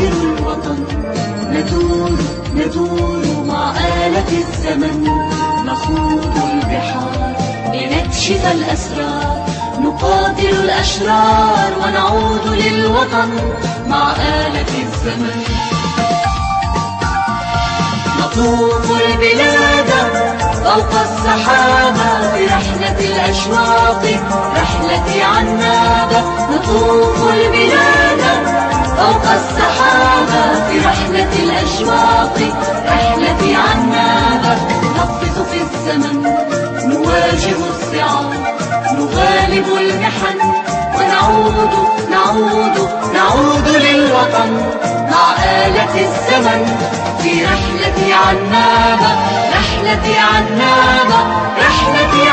للوطن ندور ندور مع آلة الزمن. نخوض البحار لنكشف الأسرار. نقاتل الأشرار ونعود للوطن. مع آلة الزمن. نطوف البلاد فوق السحابة في رحلة الأشواق رحلة عنابة نطوف البلاد فوق السحابة رحلة الأشواق رحلة عنابة نقفز في الزمن نواجه الصعاب نغالب المحن. ونعود نعود نعود للوطن. مع آلة الزمن في رحلة عنابة رحلة عنابة رحلة